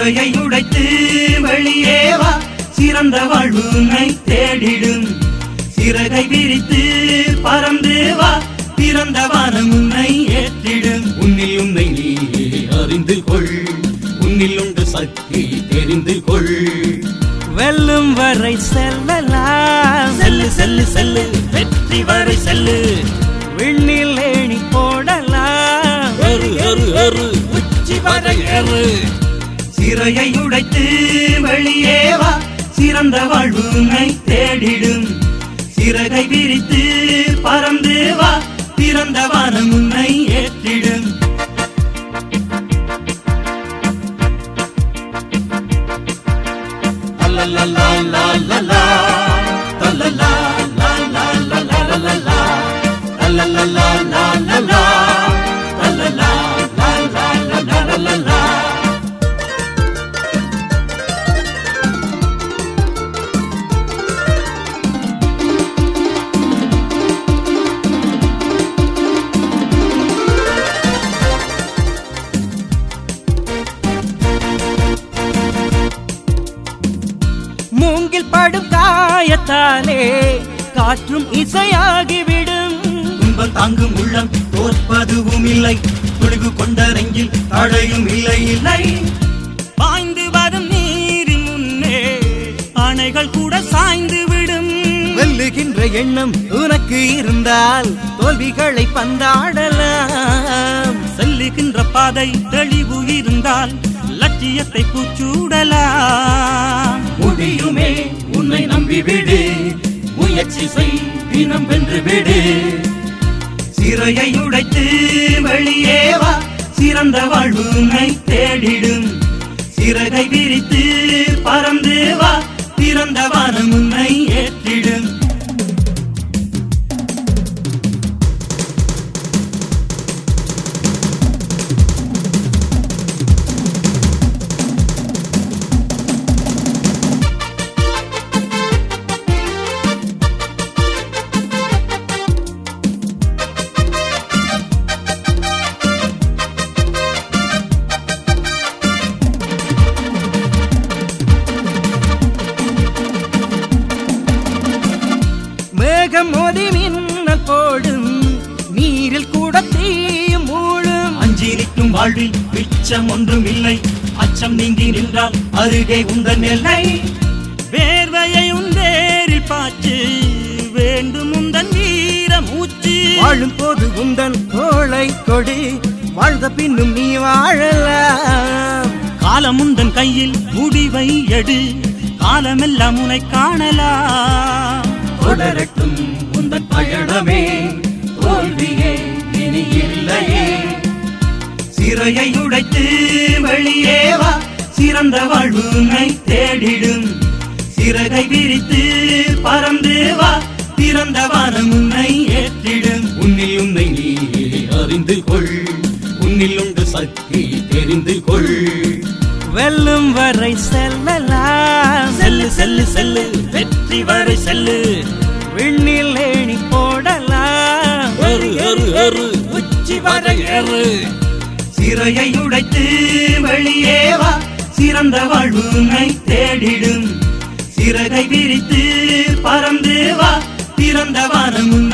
சிறையை உடைத்து வெளியே வா. சிறந்த வாழ்வு உன்னை தேடிடும். சிறகை விரித்து பறந்து வா. பிறந்த வானம் உன்னை ஏற்றிடும். உன்னில் உன்னை நீ அறிந்து கொள். உன்னில் உண்டு சக்தி தெரிந்து கொள். வெல்லும் வரை செல்லலாம் செல்லு செல்லு செல்லு. வெற்றி வரை செல்லு. விண்ணில் ஏணி போடலாம். உச்சி வரை ஏறு. சிறையை உடைத்து வெளியே வா. சிறந்த வாழ்வு உன்னை தேடிடும். சிறகை விரித்து பறந்து வா. திறந்த வானம் உன்னை ஏற்றிடும். லல்லல்லா, லல்லல்லா, லல்லல்லா, லல்லல்லா, லல்லல்லா, காயத்தாலே காற்றும் இசையாகிவிடும். துன்பம் தாங்கும் உள்ளம் தோற்பதுவும் இல்லை. துணிவு கொண்ட நெஞ்சில் தடையும் இல்லை. இல்லை. பாய்ந்து வரும் நீரின் முன்னே அணைகள் கூட சாய்ந்து விடும். வெல்லுகின்ற எண்ணம் உனக்கு இருந்தால் தோல்விகளை பந்தாடலாம். செல்லுகின்ற பாதை தெளிவு இருந்தால் லட்சியத்தை பூச்சூடலாம் விடு. முயற்சி செய் தினம் வென்று விடு. சிறையை உடைத்து வெளியே வா. சிறந்த வாழ்வு உன்னை தேடிடும். சிறகை விரித்து பறந்து வா. திறந்த வானம் உன்னை மோதி மின்னல் போடும். நீரில் கூட தீயும் மூழும் அஞ்சி நிற்கும் வாழ்வில் மிச்சம் ஒன்றும் இல்லை அச்சம் நீங்கி நின்றால் அருகே உந்தன் எல்லை. வேர்வையை உந்தேரில் பாய்ச்சு வேண்டும் உந்தன் வீர மூச்சு. வாழும் போது உந்தன் தோளை கொடி வாழ்ந்த பின்னும் நீ வாழலாம். காலம் உந்தன் கையில் முடிவை எடு காலமெல்லாம் உனை காணலாம். தொடரட்டும். பயணமே தோல்வியே இனி இல்லையே. சிறையை உடைத்து வெளியே வா சிறந்த வாழ்வு உன்னை தேடிடும். சிறகை விரித்து பறந்து வா பிறந்த வானம் உன்னை ஏற்றிடும். உன்னில் உன்னை நீ அறிந்து கொள். உன்னில் உண்டு சக்தி தெரிந்து கொள். வெல்லும் வரை செல்லலாம் செல்லு செல்லு செல்லு. வெற்றி வரை செல்லு. விண்ணில் ஏறு சிறையை உடைத்து வெளியே வா. சிறந்த வாழ்வு தேடிடும். சிறகை விரித்து பறந்து வா. திறந்த வானமும்